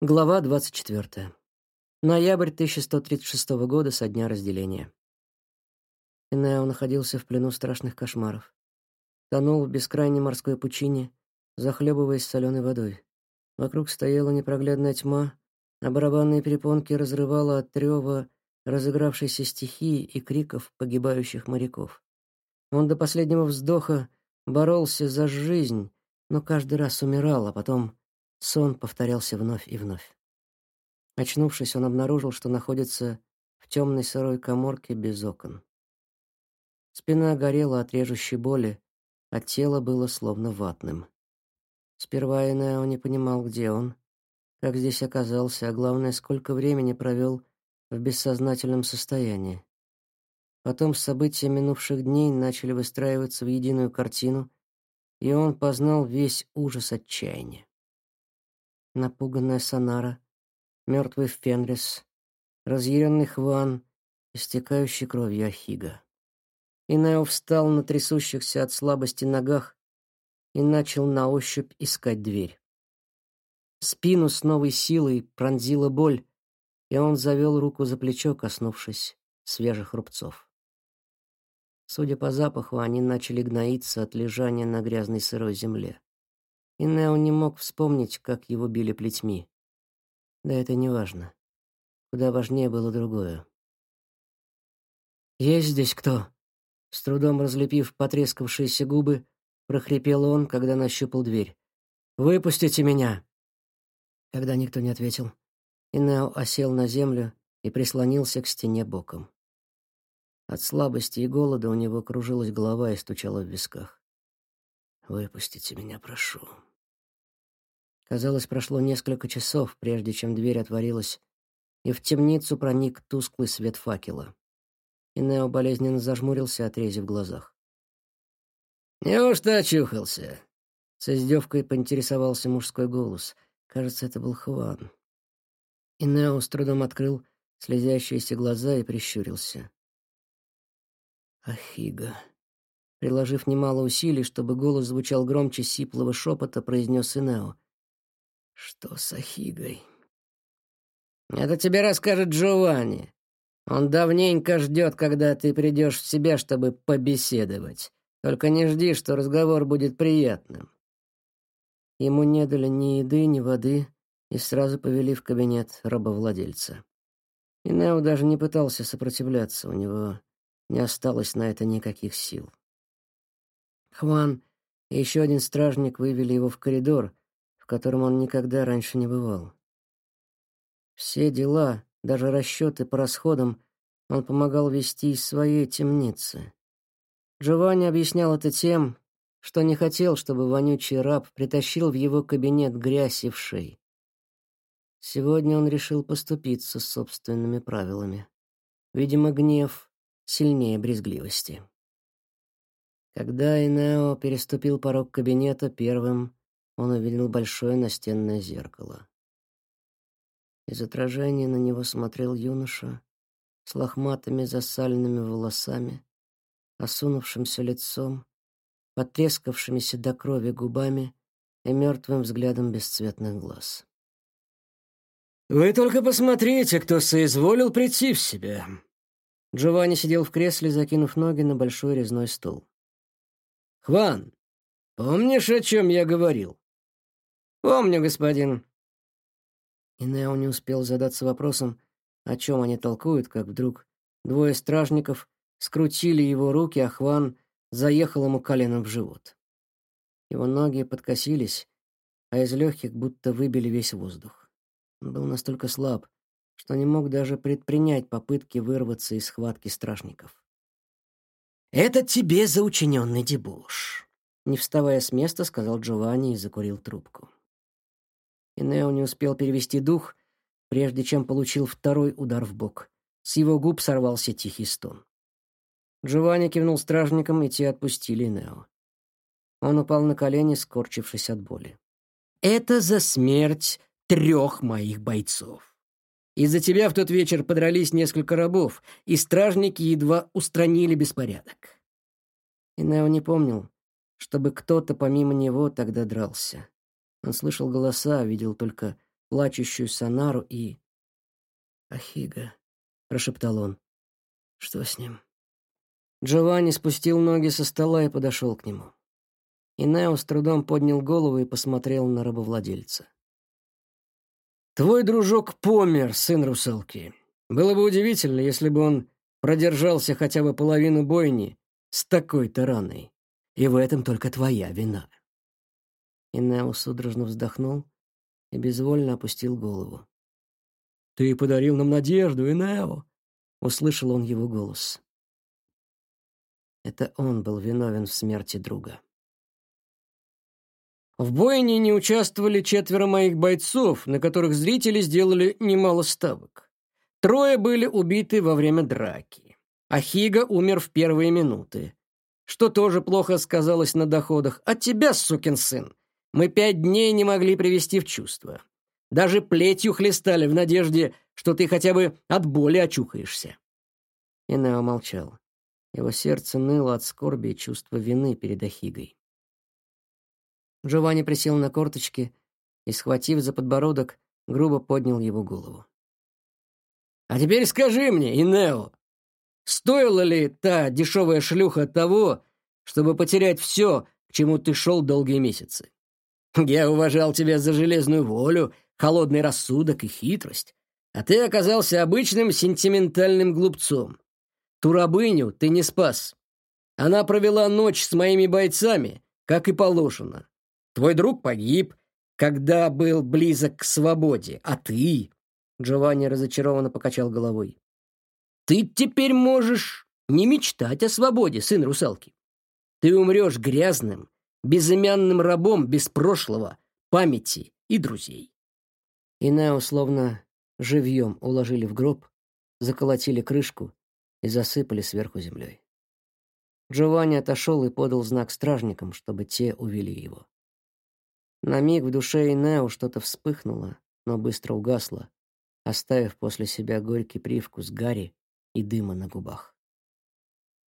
Глава 24. Ноябрь 1136 года со дня разделения. Энео находился в плену страшных кошмаров. Тонул в бескрайней морской пучине, захлебываясь соленой водой. Вокруг стояла непроглядная тьма, а барабанные перепонки разрывало от трева разыгравшейся стихии и криков погибающих моряков. Он до последнего вздоха боролся за жизнь, но каждый раз умирал, а потом Сон повторялся вновь и вновь. Очнувшись, он обнаружил, что находится в темной сырой каморке без окон. Спина горела от режущей боли, а тело было словно ватным. Сперва Энео не понимал, где он, как здесь оказался, а главное, сколько времени провел в бессознательном состоянии. Потом события минувших дней начали выстраиваться в единую картину, и он познал весь ужас отчаяния напуганная Санара, мертвый Фенрис, разъяренный Хван, истекающий кровью Ахига. Инео встал на трясущихся от слабости ногах и начал на ощупь искать дверь. Спину с новой силой пронзила боль, и он завел руку за плечо, коснувшись свежих рубцов. Судя по запаху, они начали гноиться от лежания на грязной сырой земле и Нео не мог вспомнить, как его били плетьми. Да это не важно. Куда важнее было другое. «Есть здесь кто?» С трудом разлепив потрескавшиеся губы, прохрипел он, когда нащупал дверь. «Выпустите меня!» Когда никто не ответил, Инео осел на землю и прислонился к стене боком. От слабости и голода у него кружилась голова и стучала в висках. «Выпустите меня, прошу», Казалось, прошло несколько часов, прежде чем дверь отворилась, и в темницу проник тусклый свет факела. И Нео болезненно зажмурился, отрезив глазах. «Неужто очухался?» С издевкой поинтересовался мужской голос. Кажется, это был Хван. И Нео с трудом открыл слезящиеся глаза и прищурился. «Ахига». Приложив немало усилий, чтобы голос звучал громче сиплого шепота, произнес Инео — что с Ахигой? Это тебе расскажет Джованни. Он давненько ждет, когда ты придешь в себя, чтобы побеседовать. Только не жди, что разговор будет приятным. Ему не дали ни еды, ни воды и сразу повели в кабинет рабовладельца. И Нео даже не пытался сопротивляться, у него не осталось на это никаких сил. Хван и еще один стражник вывели его в коридор, котором он никогда раньше не бывал. Все дела, даже расчеты по расходам, он помогал вести из своей темницы. Джованни объяснял это тем, что не хотел, чтобы вонючий раб притащил в его кабинет грязь и вшей. Сегодня он решил поступиться собственными правилами. Видимо, гнев сильнее брезгливости. Когда Инео переступил порог кабинета, первым он увидел большое настенное зеркало. Из отражения на него смотрел юноша с лохматыми засаленными волосами, осунувшимся лицом, потрескавшимися до крови губами и мертвым взглядом бесцветных глаз. «Вы только посмотрите, кто соизволил прийти в себя!» Джованни сидел в кресле, закинув ноги на большой резной стол. «Хван, помнишь, о чем я говорил?» «Помню, господин». И Нео не успел задаться вопросом, о чем они толкуют, как вдруг двое стражников скрутили его руки, а Хван заехал ему коленом в живот. Его ноги подкосились, а из легких будто выбили весь воздух. Он был настолько слаб, что не мог даже предпринять попытки вырваться из схватки стражников. «Это тебе за учиненный дебош», — не вставая с места, сказал Джованни и закурил трубку и Нео не успел перевести дух, прежде чем получил второй удар в бок. С его губ сорвался тихий стон. Джованни кивнул стражникам, и те отпустили Нео. Он упал на колени, скорчившись от боли. «Это за смерть трех моих бойцов. Из-за тебя в тот вечер подрались несколько рабов, и стражники едва устранили беспорядок». И Нео не помнил, чтобы кто-то помимо него тогда дрался. Он слышал голоса, видел только плачущую Санару и... «Ахига», — прошептал он. «Что с ним?» Джованни спустил ноги со стола и подошел к нему. И Нео с трудом поднял голову и посмотрел на рабовладельца. «Твой дружок помер, сын русалки. Было бы удивительно, если бы он продержался хотя бы половину бойни с такой-то раной. И в этом только твоя вина». И Нео судорожно вздохнул и безвольно опустил голову. «Ты подарил нам надежду, Инео!» — услышал он его голос. Это он был виновен в смерти друга. В бойне не участвовали четверо моих бойцов, на которых зрители сделали немало ставок. Трое были убиты во время драки. А Хига умер в первые минуты, что тоже плохо сказалось на доходах. А тебя, сукин сын, мы пять дней не могли привести в чувство. Даже плетью хлестали в надежде, что ты хотя бы от боли очухаешься. Инео молчал. Его сердце ныло от скорби и чувства вины перед Ахигой. Джованни присел на корточки и, схватив за подбородок, грубо поднял его голову. «А теперь скажи мне, Инео, стоила ли та дешевая шлюха того, чтобы потерять все, к чему ты шел долгие месяцы? Я уважал тебя за железную волю, холодный рассудок и хитрость, а ты оказался обычным сентиментальным глупцом. Ту рабыню ты не спас. Она провела ночь с моими бойцами, как и положено. Твой друг погиб, когда был близок к свободе, а ты...» Джованни разочарованно покачал головой. «Ты теперь можешь не мечтать о свободе, сын русалки. Ты умрешь грязным, безымянным рабом без прошлого, памяти и друзей». И Нео словно живьем уложили в гроб, заколотили крышку и засыпали сверху землей. Джованни отошел и подал знак стражникам, чтобы те увели его. На миг в душе Инео что-то вспыхнуло, но быстро угасло, оставив после себя горький привкус гари и дыма на губах.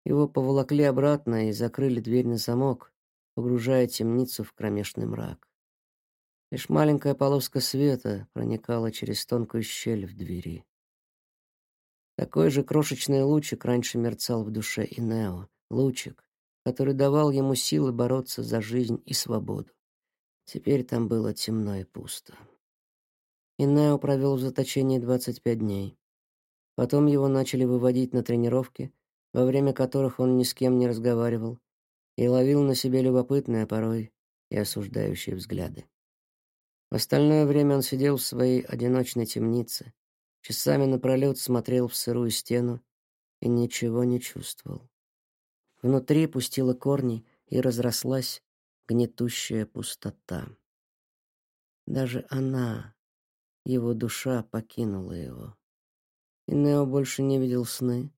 Его поволокли обратно и закрыли дверь на замок, погружая темницу в кромешный мрак. Лишь маленькая полоска света проникала через тонкую щель в двери. Такой же крошечный лучик раньше мерцал в душе Инео, лучик, который давал ему силы бороться за жизнь и свободу. Теперь там было темно и пусто. Инео провел в заточении 25 дней. Потом его начали выводить на тренировки, во время которых он ни с кем не разговаривал и ловил на себе любопытные, а порой и осуждающие взгляды. В остальное время он сидел в своей одиночной темнице, часами напролет смотрел в сырую стену и ничего не чувствовал. Внутри пустила корни и разрослась гнетущая пустота. Даже она, его душа, покинула его. И Нео больше не видел сны,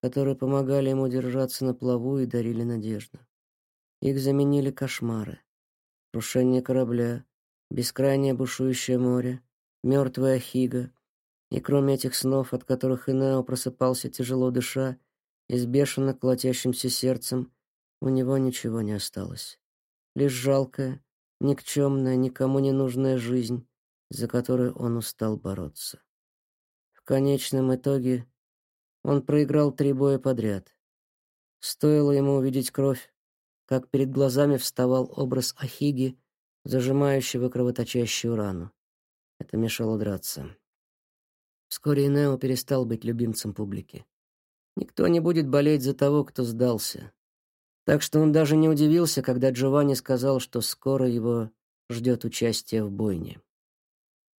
которые помогали ему держаться на плаву и дарили надежду. Их заменили кошмары. Крушение корабля, бескрайнее бушующее море, мертвая Хига. И кроме этих снов, от которых Инео просыпался тяжело дыша и с бешено колотящимся сердцем, у него ничего не осталось лишь жалкая, никчемная, никому не нужная жизнь, за которую он устал бороться. В конечном итоге он проиграл три боя подряд. Стоило ему увидеть кровь, как перед глазами вставал образ Ахиги, зажимающего кровоточащую рану. Это мешало драться. Вскоре Нео перестал быть любимцем публики. Никто не будет болеть за того, кто сдался. Так что он даже не удивился, когда Джованни сказал, что скоро его ждет участие в бойне.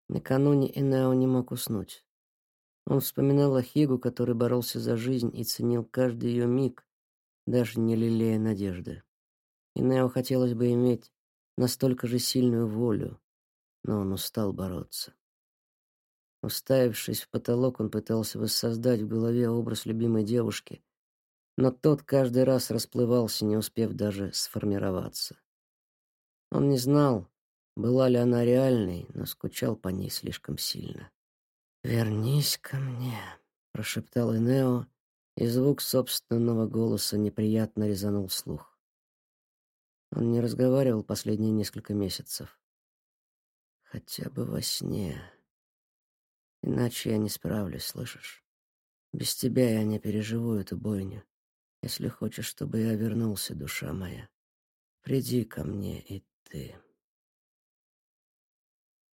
Накануне Инео не мог уснуть. Он вспоминал Ахигу, который боролся за жизнь и ценил каждый ее миг, даже не лелея надежды. Инео хотелось бы иметь настолько же сильную волю, но он устал бороться. Уставившись в потолок, он пытался воссоздать в голове образ любимой девушки, но тот каждый раз расплывался, не успев даже сформироваться. Он не знал, была ли она реальной, но скучал по ней слишком сильно. «Вернись ко мне», — прошептал Энео, и звук собственного голоса неприятно резанул слух. Он не разговаривал последние несколько месяцев. Хотя бы во сне. Иначе я не справлюсь, слышишь? Без тебя я не переживу эту бойню. Если хочешь, чтобы я вернулся, душа моя, приди ко мне и ты.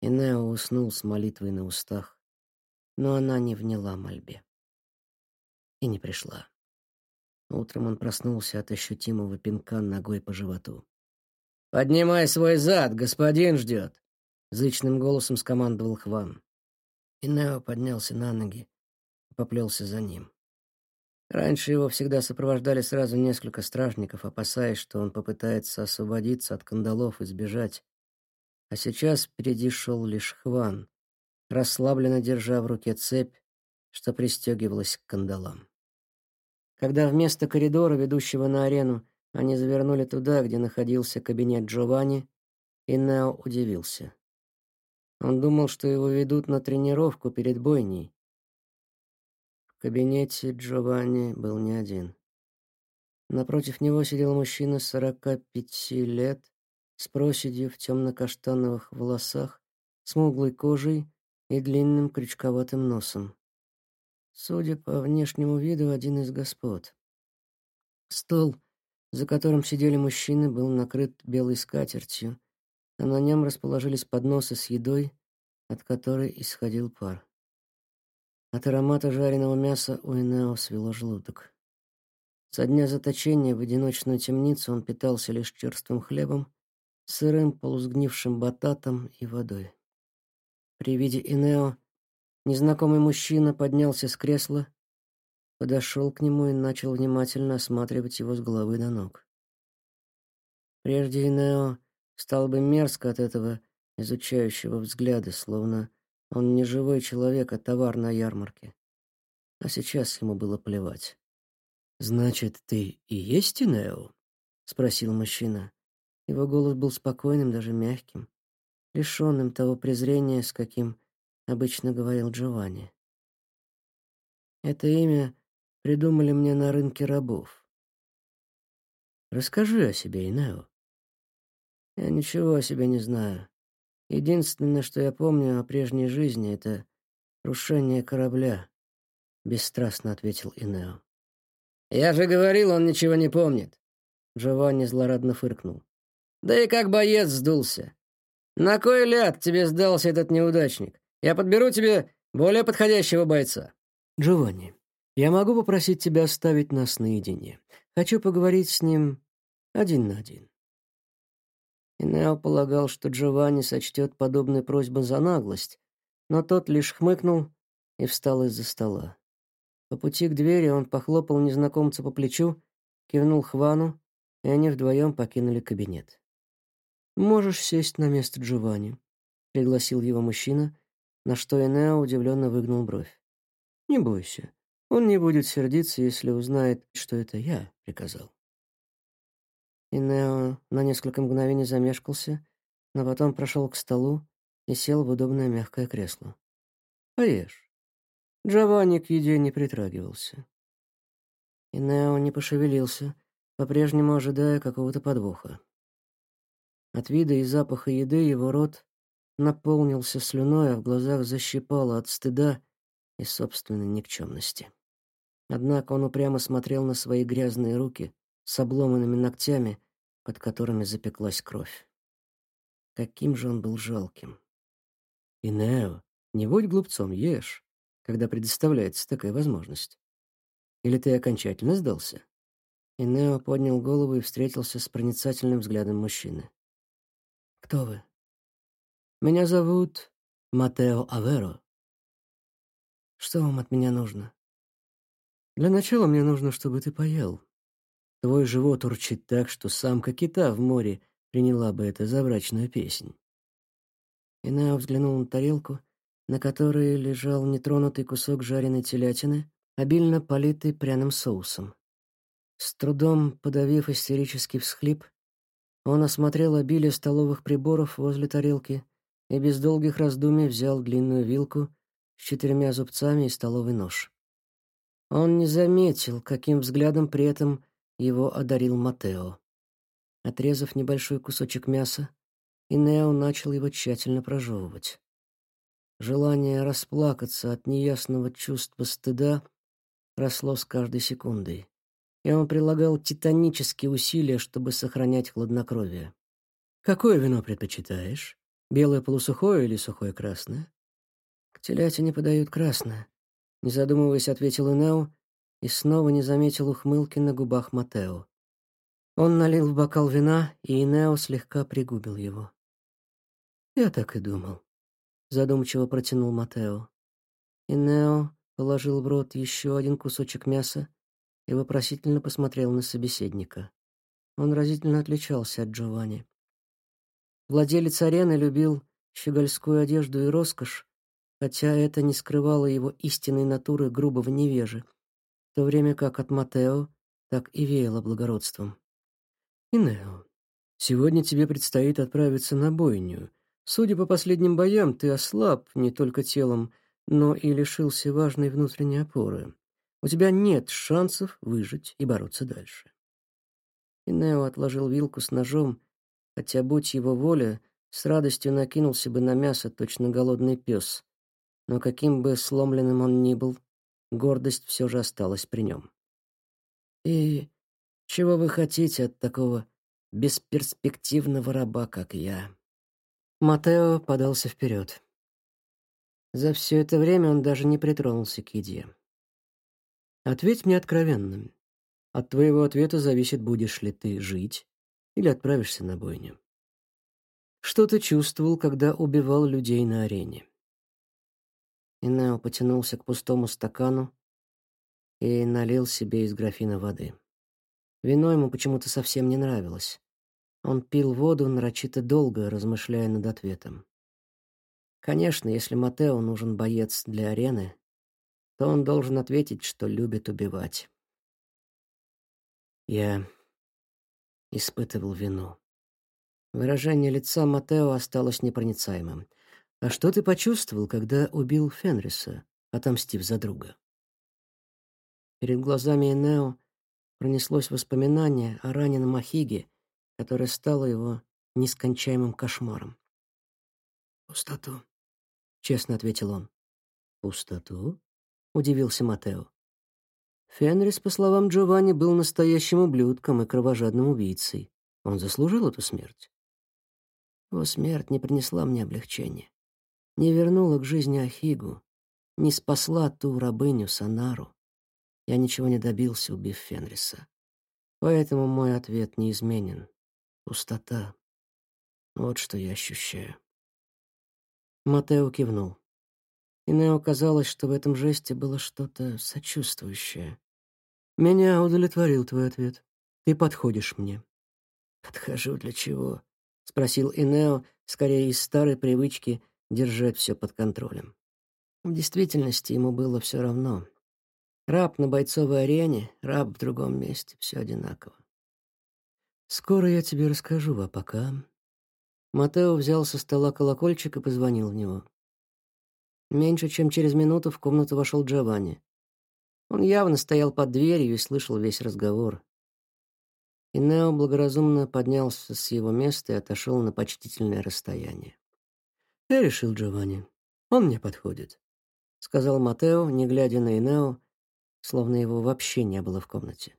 И уснул с молитвой на устах, но она не вняла мольбе. И не пришла. Утром он проснулся от ощутимого пинка ногой по животу. «Поднимай свой зад, господин ждет!» — зычным голосом скомандовал Хван. И поднялся на ноги и поплелся за ним. Раньше его всегда сопровождали сразу несколько стражников, опасаясь, что он попытается освободиться от кандалов и сбежать. А сейчас впереди шел лишь Хван, расслабленно держа в руке цепь, что пристегивалась к кандалам. Когда вместо коридора, ведущего на арену, они завернули туда, где находился кабинет Джованни, и удивился. Он думал, что его ведут на тренировку перед бойней. Кабинете Джованни был не один. Напротив него сидел мужчина сорока пяти лет с проседью в темно-каштановых волосах, смуглой кожей и длинным крючковатым носом. Судя по внешнему виду, один из господ. Стол, за которым сидели мужчины, был накрыт белой скатертью, а на нем расположились подносы с едой, от которой исходил пар. От аромата жареного мяса у Энео свело желудок. Со дня заточения в одиночную темницу он питался лишь черствым хлебом, сырым полусгнившим бататом и водой. При виде Энео Незнакомый мужчина поднялся с кресла, подошел к нему и начал внимательно осматривать его с головы до ног. Прежде Инео стал бы мерзко от этого изучающего взгляда, словно он не живой человек, а товар на ярмарке. А сейчас ему было плевать. «Значит, ты и есть Инео?» — спросил мужчина. Его голос был спокойным, даже мягким, лишенным того презрения, с каким обычно говорил Джованни. Это имя придумали мне на рынке рабов. Расскажи о себе, Инео. Я ничего о себе не знаю. Единственное, что я помню о прежней жизни, это крушение корабля, бесстрастно ответил Инео. Я же говорил, он ничего не помнит. Джованни злорадно фыркнул. Да и как боец сдулся. На кой ляд тебе сдался этот неудачник? Я подберу тебе более подходящего бойца». «Джованни, я могу попросить тебя оставить нас наедине. Хочу поговорить с ним один на один». Инео полагал, что Джованни сочтет подобную просьбу за наглость, но тот лишь хмыкнул и встал из-за стола. По пути к двери он похлопал незнакомца по плечу, кивнул Хвану, и они вдвоем покинули кабинет. «Можешь сесть на место Джованни», — пригласил его мужчина, на что Энео удивленно выгнул бровь. «Не бойся, он не будет сердиться, если узнает, что это я приказал». Инео на несколько мгновений замешкался, но потом прошел к столу и сел в удобное мягкое кресло. «Поешь». Джованни к еде не притрагивался. Инео не пошевелился, по-прежнему ожидая какого-то подвоха. От вида и запаха еды его рот наполнился слюной, а в глазах защипало от стыда и собственной никчемности. Однако он упрямо смотрел на свои грязные руки с обломанными ногтями, под которыми запеклась кровь. Каким же он был жалким. И Нео, не будь глупцом, ешь, когда предоставляется такая возможность. Или ты окончательно сдался? И Нео поднял голову и встретился с проницательным взглядом мужчины. «Кто вы?» Меня зовут Матео Аверо. Что вам от меня нужно? Для начала мне нужно, чтобы ты поел. Твой живот урчит так, что самка кита в море приняла бы это за брачную песнь. Инео взглянул на тарелку, на которой лежал нетронутый кусок жареной телятины, обильно политый пряным соусом. С трудом подавив истерический всхлип, он осмотрел обилие столовых приборов возле тарелки — и без долгих раздумий взял длинную вилку с четырьмя зубцами и столовый нож. Он не заметил, каким взглядом при этом его одарил Матео. Отрезав небольшой кусочек мяса, и Нео начал его тщательно прожевывать. Желание расплакаться от неясного чувства стыда росло с каждой секундой, и он прилагал титанические усилия, чтобы сохранять хладнокровие. «Какое вино предпочитаешь? Белое полусухое или сухое красное?» «К телятине подают красное», — не задумываясь, ответил Инео и снова не заметил ухмылки на губах Матео. Он налил в бокал вина, и Инео слегка пригубил его. «Я так и думал», — задумчиво протянул Матео. Инео положил в рот еще один кусочек мяса и вопросительно посмотрел на собеседника. Он разительно отличался от Джованни. Владелец арены любил щегольскую одежду и роскошь, хотя это не скрывало его истинной натуры грубого невежи, в то время как от Матео так и веяло благородством. «Инео, сегодня тебе предстоит отправиться на бойню. Судя по последним боям, ты ослаб не только телом, но и лишился важной внутренней опоры. У тебя нет шансов выжить и бороться дальше». Инео отложил вилку с ножом, хотя, будь его воля, с радостью накинулся бы на мясо точно голодный пес. Но каким бы сломленным он ни был, гордость все же осталась при нем. «И чего вы хотите от такого бесперспективного раба, как я?» Матео подался вперед. За все это время он даже не притронулся к еде. «Ответь мне откровенно. От твоего ответа зависит, будешь ли ты жить или отправишься на бойню. Что ты чувствовал, когда убивал людей на арене?» Инео потянулся к пустому стакану и налил себе из графина воды. Вино ему почему-то совсем не нравилось. Он пил воду нарочито долго, размышляя над ответом. Конечно, если Матео нужен боец для арены, то он должен ответить, что любит убивать. Я испытывал вину. Выражение лица Матео осталось непроницаемым. «А что ты почувствовал, когда убил Фенриса, отомстив за друга?» Перед глазами Энео пронеслось воспоминание о раненом Ахиге, которое стало его нескончаемым кошмаром. «Пустоту», — честно ответил он. «Пустоту?» — удивился Матео. Фенрис, по словам Джованни, был настоящим ублюдком и кровожадным убийцей. Он заслужил эту смерть. Его смерть не принесла мне облегчения, не вернула к жизни Ахигу, не спасла ту рабыню Санару. Я ничего не добился, убив Фенриса. Поэтому мой ответ неизменен. Пустота. Вот что я ощущаю. Матео кивнул. И Нео казалось, что в этом жесте было что-то сочувствующее. «Меня удовлетворил твой ответ. Ты подходишь мне». «Подхожу для чего?» — спросил Инео, скорее из старой привычки держать все под контролем. В действительности ему было все равно. Раб на бойцовой арене, раб в другом месте — все одинаково. «Скоро я тебе расскажу, а пока...» Матео взял со стола колокольчик и позвонил в него. Меньше чем через минуту в комнату вошел Джованни. Он явно стоял под дверью и слышал весь разговор. И Нео благоразумно поднялся с его места и отошел на почтительное расстояние. «Я решил, Джованни. Он мне подходит», — сказал Матео, не глядя на Инео, словно его вообще не было в комнате.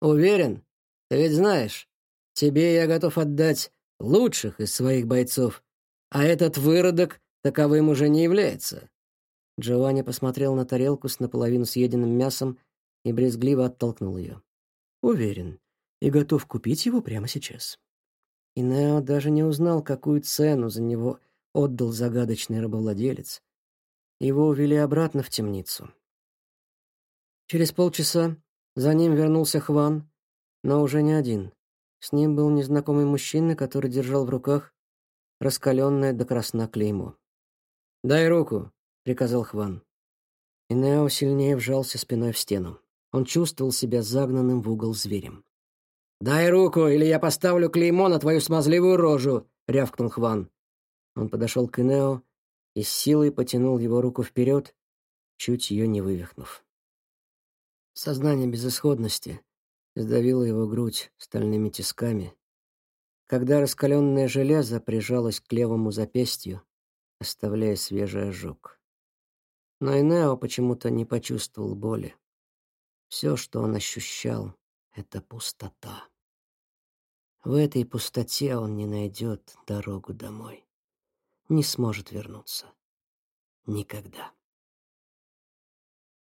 «Уверен? Ты ведь знаешь, тебе я готов отдать лучших из своих бойцов, а этот выродок таковым уже не является. Джованни посмотрел на тарелку с наполовину съеденным мясом и брезгливо оттолкнул ее. Уверен, и готов купить его прямо сейчас. И Нео даже не узнал, какую цену за него отдал загадочный рабовладелец. Его увели обратно в темницу. Через полчаса за ним вернулся Хван, но уже не один. С ним был незнакомый мужчина, который держал в руках раскаленное до красна клеймо. «Дай руку», — приказал Хван. И Нео сильнее вжался спиной в стену. Он чувствовал себя загнанным в угол зверем. «Дай руку, или я поставлю клеймо на твою смазливую рожу!» — рявкнул Хван. Он подошел к Инео и с силой потянул его руку вперед, чуть ее не вывихнув. Сознание безысходности сдавило его грудь стальными тисками, когда раскаленное железо прижалось к левому запястью, оставляя свежий ожог. Но Инео почему-то не почувствовал боли. Все, что он ощущал, — это пустота. В этой пустоте он не найдет дорогу домой. Не сможет вернуться. Никогда.